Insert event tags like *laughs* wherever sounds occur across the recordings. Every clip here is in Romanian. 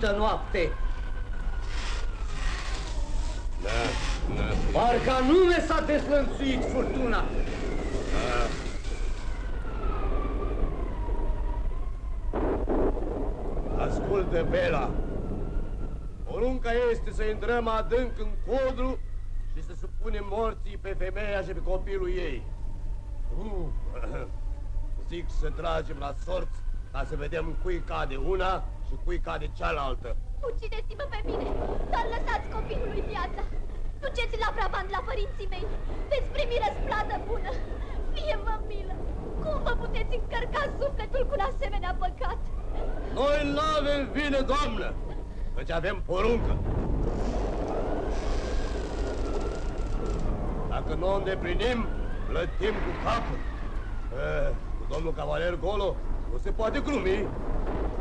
furisită noapte. Da, da. Parcă anume s-a deslănțuit furtuna. Da. Ascultă, Bela. Porunca este să intrăm adânc în codru și să supunem morții pe femeia și pe copilul ei. Uh, *clears throat* zic să tragem la sorți ca să vedem cui cade una și cui cade cealaltă. Ucideți-mă pe mine, dar lăsați copilului viața. Duceți-l la Brabant la părinții mei. Veți primi răsplată bună. Fie vă milă. Cum vă puteți încărca sufletul cu un asemenea păcat? Noi nu avem vine, doamnă, căci avem poruncă. Dacă nu o îndeplinim, plătim cu capul. Eh, cu domnul cavaler Golo nu se poate glumi.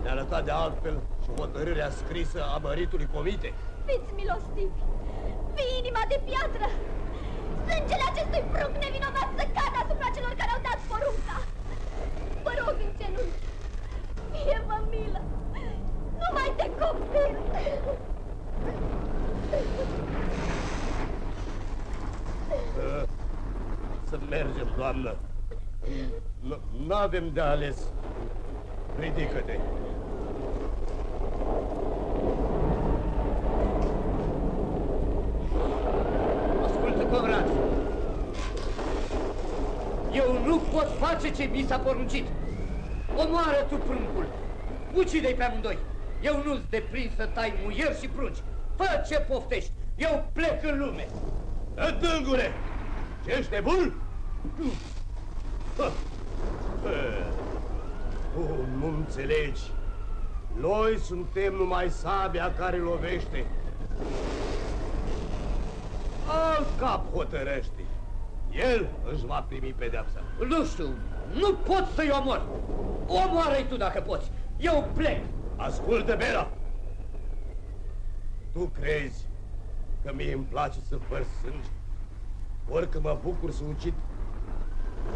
Ne-a lăsat de altfel și hotărârea scrisă a măritului comite. Fiți milostivi! Fii inima de piatră! Sângele acestui prunc nevinovat să cadă asupra celor care au dat porunca! Vă rog în genunchi! Fie-vă milă! Numai de copil! Să mergem, doamnă. Nu avem de ales. Ridică-te. Ascultă, Conrad. Eu nu pot face ce mi s-a poruncit. Omoară tu pruncul. Ucide-i pe amândoi. Eu nu-ți deprind să tai muieri și prunci. Fă ce poftești. Eu plec în lume. Dângule! Ce ești nebun? Tu nu înțelegi. Noi suntem numai sabia care lovește. Alt cap hotărăște. El își va primi pedeapsa. Nu știu, nu pot să-i omor. Omoară-i tu dacă poți. Eu plec. Ascultă, Bela! Tu crezi că mie îmi place să făr sânge? Orică mă bucur să ucid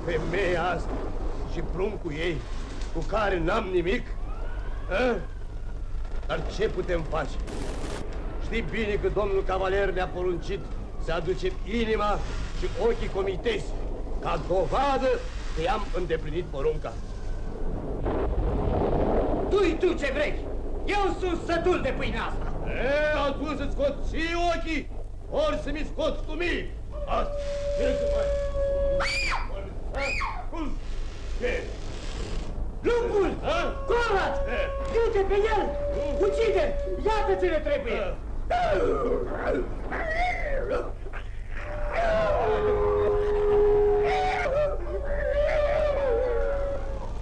femeia asta și pruncul ei, cu care n-am nimic? A? Dar ce putem face? Știi bine că domnul cavaler ne-a poruncit să aducem inima și ochii comitesi, ca dovadă că i-am îndeplinit porunca. Tu-i tu ce vrei. Eu sunt sătul de pâine asta. E, atunci să-ți scot și ochii, ori să mi scoți tu mie. Asta, ce să faci? Cum? Ce? Lupul! Conrad! Du-te pe el! Ucide! Iată ce ne trebuie!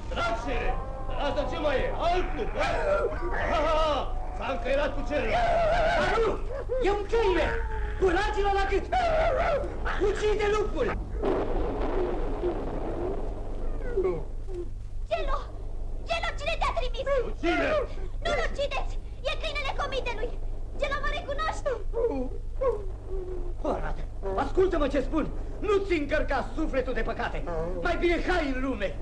Draxere! Asta ce mai e? Altul! S-a încăierat cu cerul! Dar nu! E un câine! Curați-l la gât! Ucide lupul! Gelo! Gelo, cine te-a trimis? Cine? Nu-l ucideți! E câinele comitelui! Gelo mă recunoaște! Conrad, ascultă-mă ce spun! Nu-ți încărca sufletul de păcate! Mai bine hai în lume!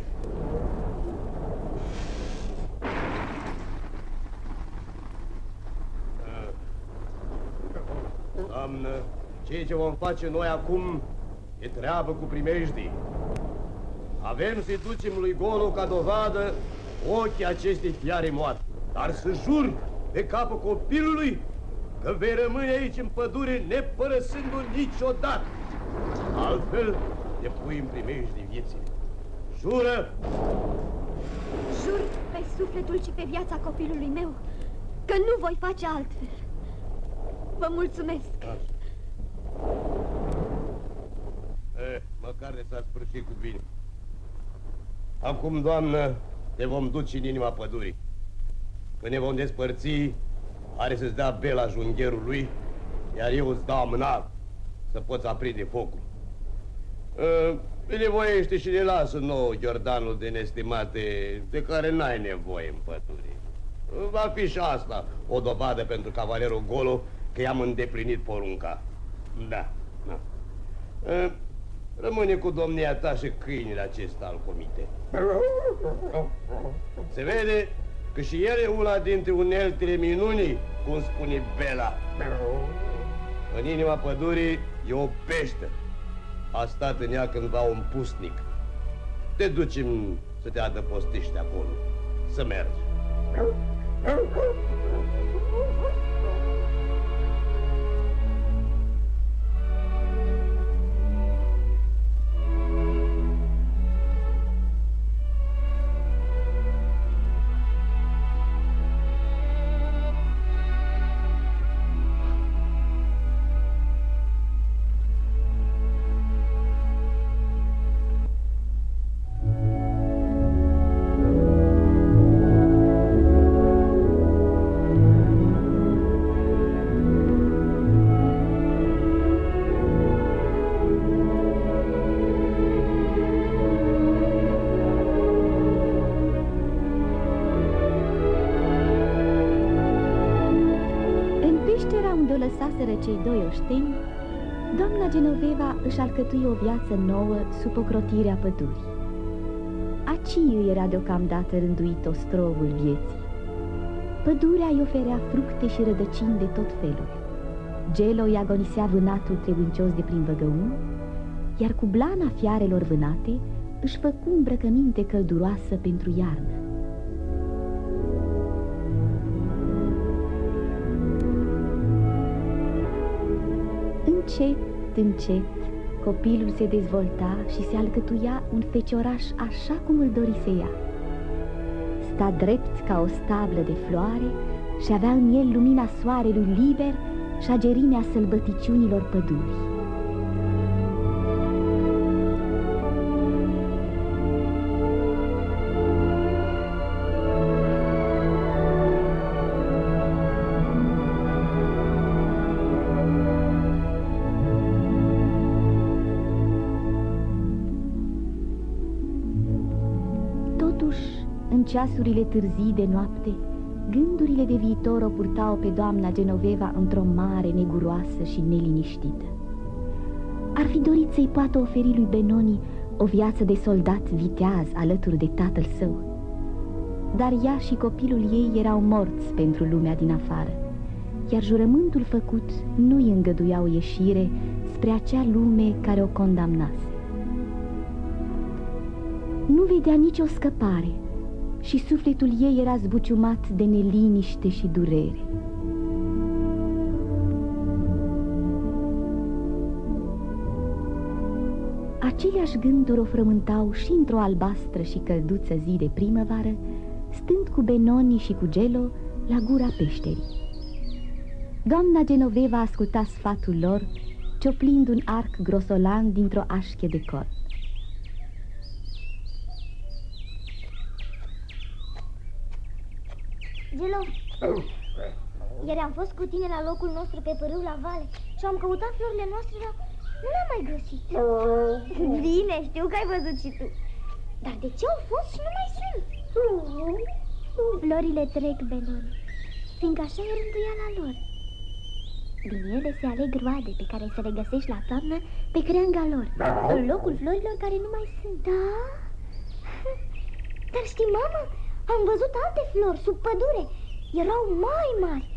Doamnă, ceea ce vom face noi acum e treabă cu primejdii. Avem să-i ducem lui Golo ca dovadă ochii acestei fiare moarte. Dar să jur pe capul copilului că vei rămâne aici în pădure nepărăsându-l niciodată. Altfel te pui în primejdii vieții. Jură! Jur pe sufletul și pe viața copilului meu că nu voi face altfel. Vă mulțumesc. Eh, măcar de s-a sfârșit cu bine. Acum, doamnă, te vom duce în inima pădurii. Când ne vom despărți, are să-ți dea bela jungherul lui, iar eu îți dau mâna să poți aprinde focul. Uh, Binevoiește și ne lasă nouă Giordanul de nestimate de care n-ai nevoie în pădure. Uh, Va fi și asta o dovadă pentru cavalerul Golo că i-am îndeplinit porunca. Da, da. Uh, Rămâne cu domnia ta și câinile acesta al comite. Se vede că și el e una dintre uneltele minunii, cum spune Bela. În inima pădurii e o pește. A stat în ea cândva un pusnic. Te ducem să te adăpostești acolo, să mergi. Lăsaseră cei doi oșteni, doamna Genoveva își alcătui o viață nouă sub ocrotirea pădurii. Aci îi era deocamdată rânduit ostrovul vieții. Pădurea îi oferea fructe și rădăcini de tot felul. Gelo îi agonisea vânatul trebuncios de prin văgăun, iar cu blana fiarelor vânate își făcu îmbrăcăminte călduroasă pentru iarnă. Încet, încet, copilul se dezvolta și se alcătuia un fecioraș așa cum îl dorise ea. Sta drept ca o stablă de floare și avea în el lumina soarelui liber și agerimea sălbăticiunilor pădurii. Ceasurile târzii de noapte, gândurile de viitor o purtau pe doamna Genoveva într-o mare neguroasă și neliniștită. Ar fi dorit să-i poată oferi lui Benoni o viață de soldat viteaz alături de tatăl său. Dar ea și copilul ei erau morți pentru lumea din afară, iar jurământul făcut nu îi îngăduia o ieșire spre acea lume care o condamnase. Nu vedea nicio scăpare și sufletul ei era zbuciumat de neliniște și durere. Aceleași gânduri o frământau și într-o albastră și călduță zi de primăvară, stând cu Benoni și cu Gelo la gura peșterii. Doamna Genoveva asculta sfatul lor, cioplind un arc grosolan dintr-o așche de cor. Gelo, ieri am fost cu tine la locul nostru pe părâu la vale și am căutat florile noastre, dar nu le-am mai găsit. Bine, știu că ai văzut și tu. Dar de ce au fost și nu mai sunt? Florile trec, Benoni, fiindcă așa e rânduiala lor. Din ele se aleg roade pe care să le găsești la toamnă pe creanga lor, în locul florilor care nu mai sunt. Da? *laughs* Dar știi, mamă, am văzut alte flori sub pădure. Erau mai mari.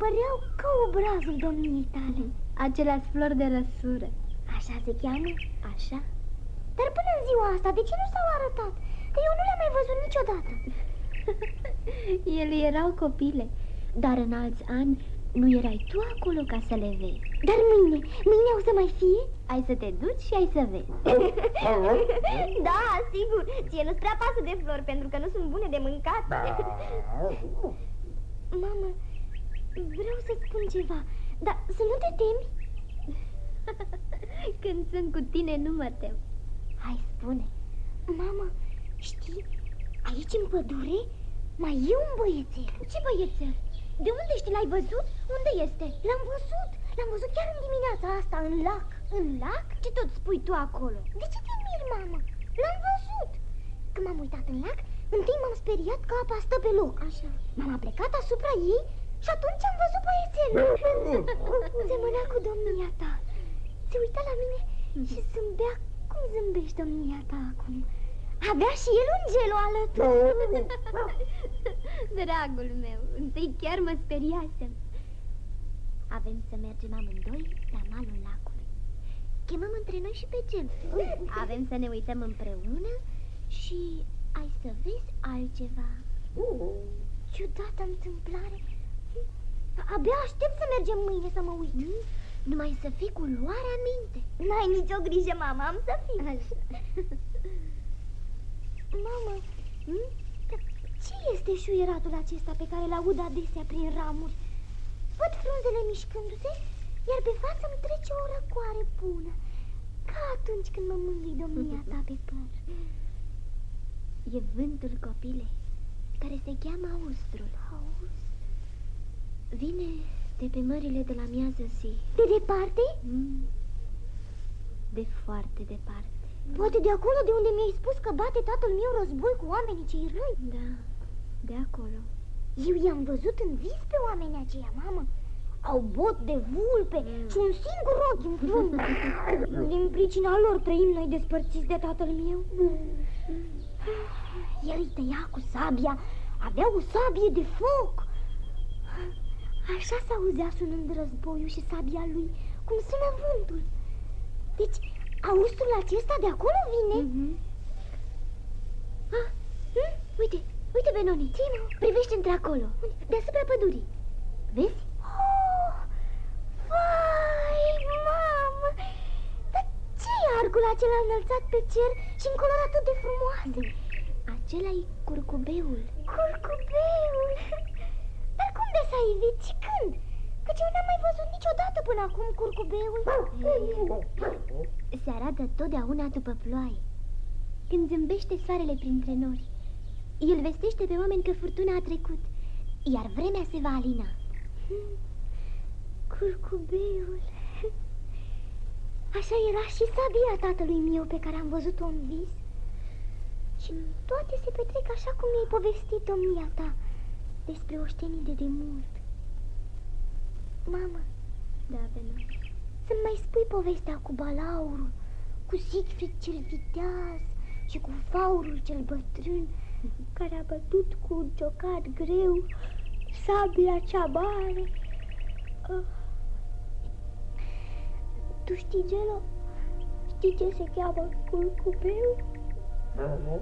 Păreau ca obrazul domniei tale. Aceleași flori de răsură. Așa se cheamă? Așa. Dar până în ziua asta, de ce nu s-au arătat? Că eu nu le-am mai văzut niciodată. *laughs* Ele erau copile, dar în alți ani nu erai tu acolo ca să le vezi. Dar mâine, mâine o să mai fie? Ai să te duci și ai să vezi. *laughs* da, sigur. Ție nu-ți prea pasă de flori pentru că nu sunt bune de mâncat. *laughs* Mamă, vreau să-ți spun ceva, dar să nu te temi. *laughs* Când sunt cu tine, nu mă tem. Hai, spune. Mamă, știi, aici în pădure mai e un băiețel. Ce băiețel? De unde știi? L-ai văzut? Unde este? L-am văzut. L-am văzut chiar în dimineața asta, în lac. În lac? Ce tot spui tu acolo? De ce te miri, mamă? L-am văzut. Când m-am uitat în lac, întâi m-am speriat că apa stă pe loc. Așa. M-am aplecat asupra ei și atunci am văzut băiețelul. *laughs* Semăna cu domnia ta. Se uita la mine și zâmbea cum zâmbești domnia ta acum. Avea și el un gelo alături. *laughs* Dragul meu, întâi chiar mă speriasem. Avem să mergem amândoi la malul lacului. Chemăm între noi și pe gem. Avem să ne uităm împreună și ai să vezi altceva. Ciudată întâmplare. Abia aștept să mergem mâine să mă uit. Mm? Numai să fii cu luarea minte. N-ai nicio grijă, mama, am să fiu. *laughs* Așa. Mamă, hm? ce este șuieratul acesta pe care îl aud adesea prin ramuri? Văd frunzele mișcându-se, iar pe față îmi trece o răcoare bună, ca atunci când mă mângâi domnia ta pe păr. E vântul copile, care se cheamă austrul. Aust. Vine de pe mările de la miază zi. De departe? Mm. De foarte departe. Poate de acolo de unde mi-ai spus că bate tatăl meu război cu oamenii cei răi? Da, de acolo. Eu i-am văzut în vis pe oamenii aceia, mamă. Au bot de vulpe mm. și un singur ochi în frunte. *laughs* Din pricina lor trăim noi despărțiți de tatăl meu. El îi tăia cu sabia, avea o sabie de foc. Așa s-auzea sunând războiul și sabia lui, cum sună vântul. Deci, austrul acesta de acolo vine? Mm-hmm. Ah, hm? Uite, uite, Benoni, ce Privește într-acolo, deasupra pădurii. Vezi? Oh, vai, mamă! Dar ce e arcul acela înălțat pe cer și încolor atât de frumoase? Acela e curcubeul. Curcubeul! Dar cum de s-a ivit și când? Căci eu n-am mai văzut niciodată până acum curcubeul. Se arată totdeauna după ploaie. Când zâmbește soarele printre nori, el vestește pe oameni că furtuna a trecut, iar vremea se va alina. Curcubeul... Așa era și sabia tatălui meu pe care am văzut-o în vis. Și toate se petrec așa cum mi-ai povestit domnia ta despre oștenii de demult. Mamă, da, Bela, să-mi mai spui povestea cu balaurul, cu Siegfried cel viteaz și cu faurul cel bătrân, care a bătut cu un ciocat greu sabia cea mare. Oh. Tu știi, Gelo? Știi ce se cheamă curcubeu? Uh-huh.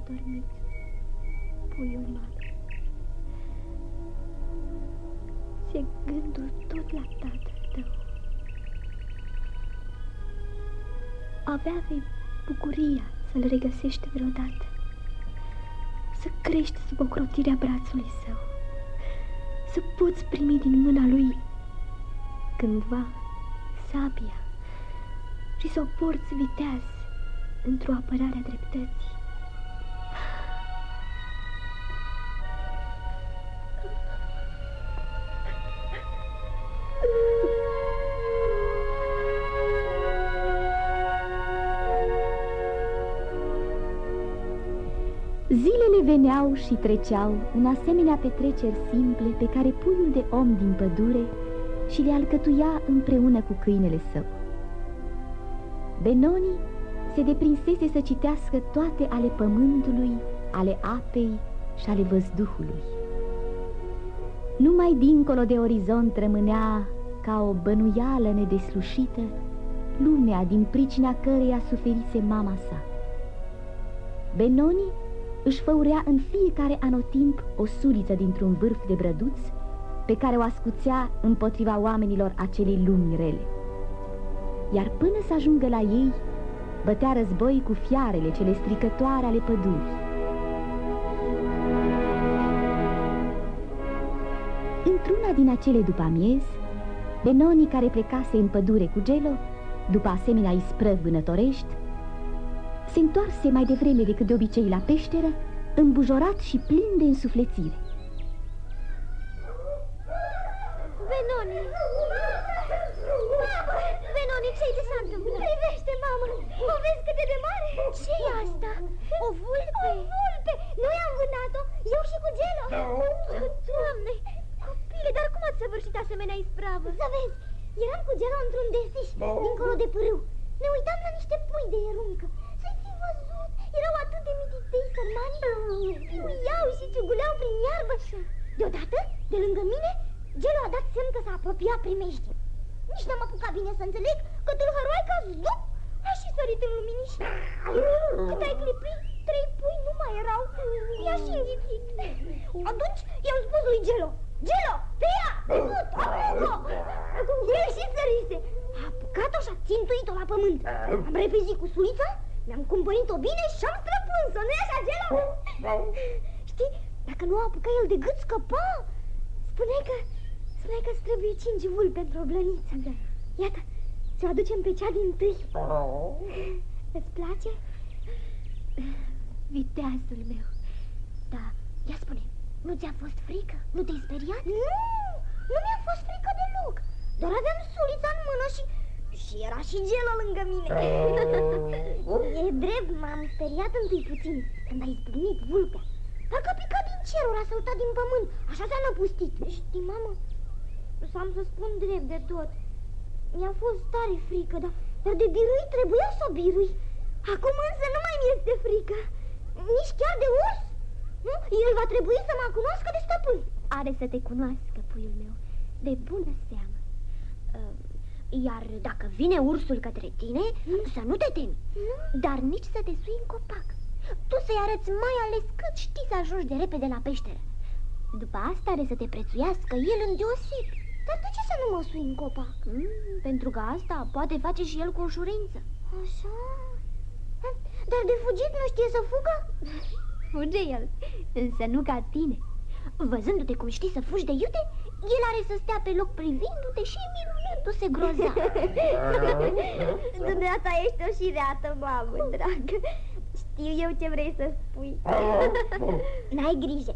Adormit puiul mare. Se gândul tot la tatăl tău. Avea vei bucuria să-l regăsești vreodată, să crești sub ocrotirea brațului său, să poți primi din mâna lui cândva sabia și să o porți viteaz într-o apărare a dreptății. Veneau și treceau în asemenea petreceri simple pe care puiul de om din pădure și le alcătuia împreună cu câinele său. Benoni se deprinsese să citească toate ale pământului, ale apei și ale văzduhului. Numai dincolo de orizont rămânea ca o bănuială nedeslușită lumea din pricina căreia suferise mama sa. Benoni își făurea în fiecare anotimp o suliță dintr-un vârf de brăduț pe care o ascuțea împotriva oamenilor acelei lumi rele. Iar până să ajungă la ei, bătea război cu fiarele cele stricătoare ale pădurii. Într-una din acele după amiez, Benoni care plecase în pădure cu Gelo, după asemenea isprăvi vânătorești, se întoarse mai devreme decât de obicei la peșteră, îmbujorat și plin de însuflețire. Benoni! Benoni, ce i s-a întâmplat? Privește, mamă! O vezi cât de mare? ce e asta? O vulpe? O vulpe! Noi am vânat-o, eu și cu Gelo. Doamne! Copile, dar cum ați săvârșit asemenea ispravă? Să vezi, eram cu Gelo într-un desiș, dincolo de pârâu. Ne uitam la niște pui de eruncă. Să-i fi văzut, erau atât de mititei sărmani. Uiau și ciuguleau prin iarbă. Deodată, de lângă mine, Gelo a dat semn că s-a apropiat primește. Nici n-am apucat bine să înțeleg că tâlhăroaica zdup a și sărit în luminiș. Cât ai clipit, trei pui nu mai erau. I-a și înghițit. Atunci i-am spus lui Gelo, Gelo, pe ea, cut, apucă! El și sărise. A apucat-o și a țintuit-o la pământ. Am repezit cu sulița, mi-am cumpărit-o bine și am străpuns-o, nu-i așa, Gelo? Știi, dacă nu a apucat el de gât, scăpa. Spuneai că Spuneai că trebuie cinci vul pentru o blăniță. Da. Iată, ți-o aducem pe cea din tâi. Oh. Îți place? Viteazul meu. Da, ia spune, nu ți-a fost frică? Nu te-ai speriat? Nu, nu mi-a fost frică deloc. Doar aveam sulița în mână și... Și era și gelul lângă mine. Oh. *laughs* e drept, m-am speriat întâi puțin când ai zbunit vulpea. Parcă a picat din cer, ori a săltat din pământ. Așa s-a năpustit. Știi, mamă, să am să spun drept de tot. Mi-a fost tare frică, dar, dar de birui trebuia să o birui. Acum însă nu mai mi-este frică. Nici chiar de urs. Nu? El va trebui să mă cunoască de stăpân. Are să te cunoască, puiul meu, de bună seamă. Uh, iar dacă vine ursul către tine, mm? să nu te temi, mm? dar nici să te sui în copac. Tu să-i arăți mai ales cât știi să ajungi de repede la peșteră. După asta are să te prețuiască el îndeosib. Dar de ce să nu mă sui în copac? Mm, pentru că asta poate face și el cu ușurință. Așa? Dar de fugit nu știe să fugă? Fuge el, însă nu ca tine. Văzându-te cum știi să fugi de iute, el are să stea pe loc privindu-te și minunându-se grozav. *laughs* Dumneata ești o șireată, mamă, dragă. Știu eu ce vrei să spui. *laughs* N-ai grijă.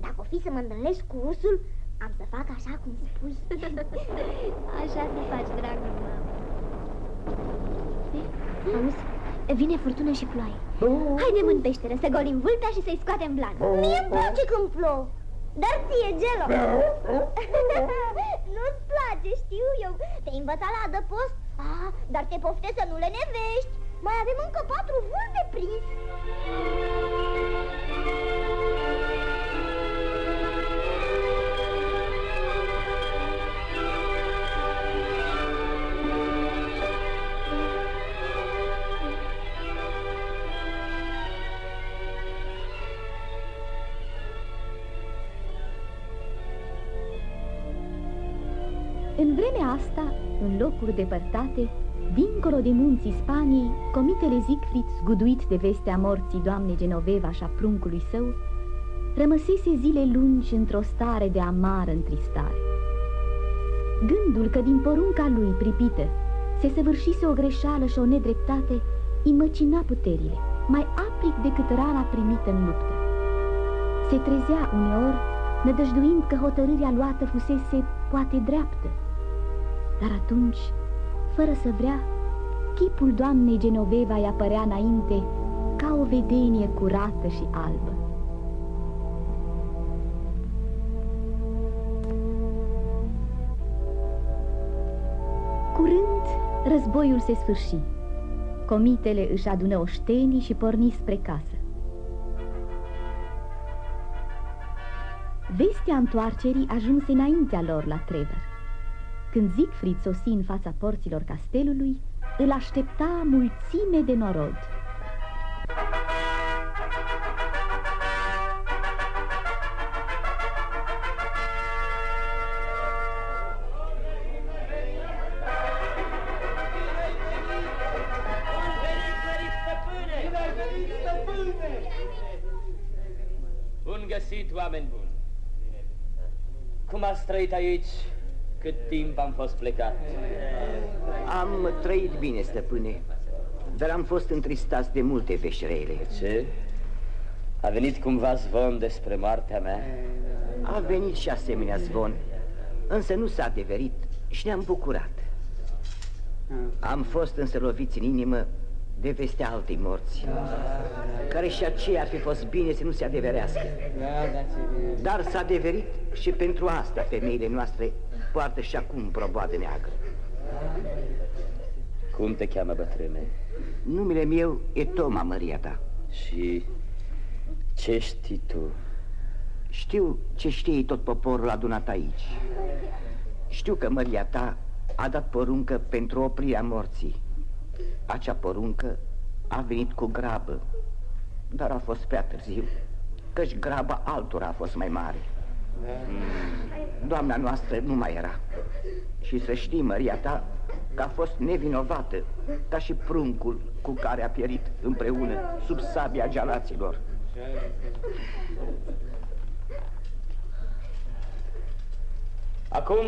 Dacă o fi să mă întâlnesc cu ursul, am să fac așa cum spui. *laughs* așa să faci, dragă mamă. Auzi, vine furtună și ploaie. Oh. Haidem în peșteră să golim vulpea și să-i scoatem blană. Oh. Mie îmi place când plouă. Dar ție, Gelo *laughs* Nu-ți place, știu eu Te-ai învățat la adăpost ah, Dar te pofte să nu le nevești Mai avem încă patru vulpe prins. În vremea asta, în locuri depărtate, dincolo de munții Spaniei, comitele Siegfried, zguduit de vestea morții doamnei Genoveva și a pruncului său, rămăsese zile lungi într-o stare de amară întristare. Gândul că din porunca lui pripită se săvârșise o greșeală și o nedreptate îi măcina puterile, mai aplic decât rana primită în luptă. Se trezea uneori, nădăjduind că hotărârea luată fusese poate dreaptă, dar atunci, fără să vrea, chipul doamnei Genoveva îi apărea înainte ca o vedenie curată și albă. Curând, războiul se sfârși. Comitele își adună oștenii și porni spre casă. Vestea întoarcerii ajunse înaintea lor la Trevor. Când Siegfried sosi în fața porților castelului, îl aștepta mulțime de norod. Bun găsit, oameni buni! Cum ați trăit aici cât timp am fost plecat? Am trăit bine, stăpâne, dar am fost întristați de multe veșrele. Ce? A venit cumva zvon despre moartea mea? A venit și asemenea zvon, însă nu s-a adeverit și ne-am bucurat. Am fost însă loviți în inimă de vestea altei morți, care și aceea ar fi fost bine să nu se adeverească. Dar s-a adeverit și pentru asta femeile noastre poartă și acum proboadă neagră. Cum te cheamă, bătrâne? Numele meu e Toma, Maria ta. Și ce știi tu? Știu ce știe tot poporul adunat aici. Știu că Maria ta a dat poruncă pentru oprirea morții. Acea poruncă a venit cu grabă, dar a fost prea târziu, căci graba altora a fost mai mare. Doamna noastră nu mai era. Și să știi, Maria ta, că a fost nevinovată, ca și pruncul cu care a pierit împreună sub sabia gealaților. Acum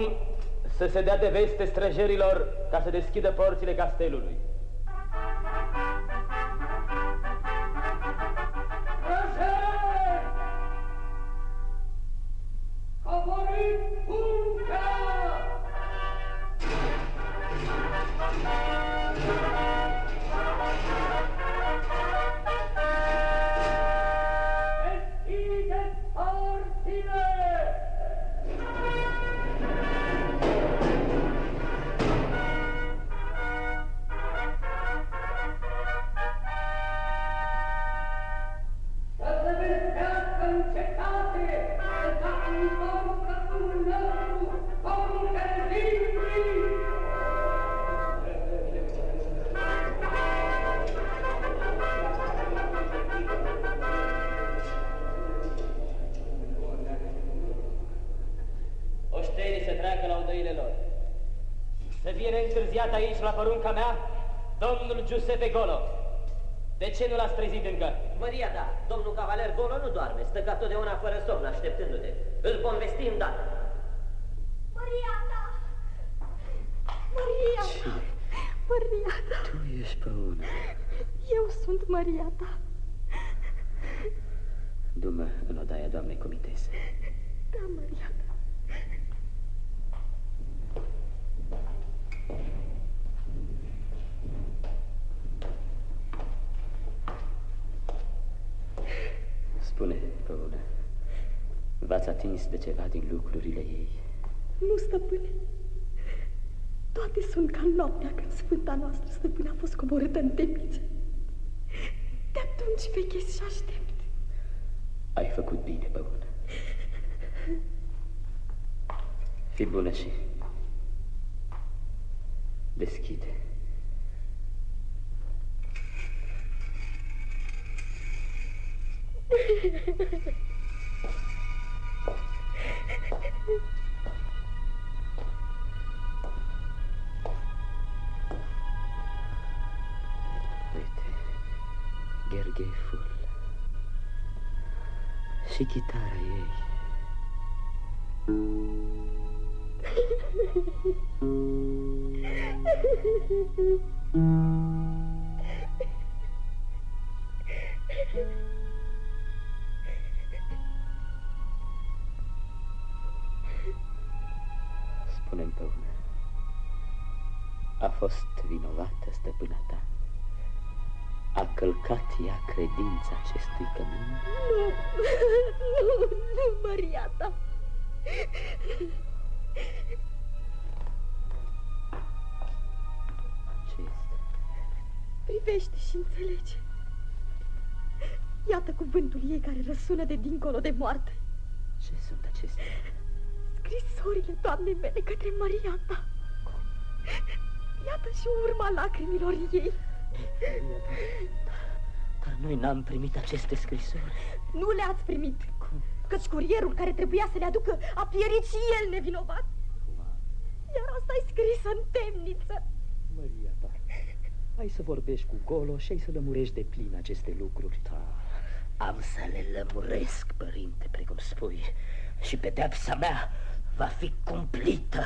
să se dea de veste străjerilor ca să deschidă porțile castelului. La porunca mea, domnul Giuseppe Golo. De ce nu l-ați trezit încă? Maria, da, domnul cavaler Golo nu doarme, stă ca totdeauna fără somn, așteptându-te. Îl vom vesti îndată. Maria ta! Maria ta! Maria ta! Tu ești pe una. Eu sunt Maria ta. Du-mă în odaia doamnei comitese. Da, Maria ta. Spune, Păună, v-ați atins de ceva din lucrurile ei? Nu, stăpâne. Toate sunt ca noaptea când sfânta noastră stăpână a fost coborâtă în temniță. De atunci vechesc și aștept. Ai făcut bine, Păună. Fii bună și deschide. *laughs* Uite, Ghergheful și chitara ei. Spune-mi, *laughs* Privește și înțelege. Iată cuvântul ei care răsună de dincolo de moarte. Ce sunt acestea? Scrisorile doamnei mele către Maria ta. Iată și urma lacrimilor ei. Dar noi n-am primit aceste scrisori. Nu le-ați primit. Căci curierul care trebuia să le aducă a pierit și el nevinovat. Iar asta e scrisă în temniță. Maria ta, hai să vorbești cu Goloș și ai să lămurești de plin aceste lucruri. Da, am să le lămuresc, părinte, precum spui, și pedepsa mea va fi cumplită.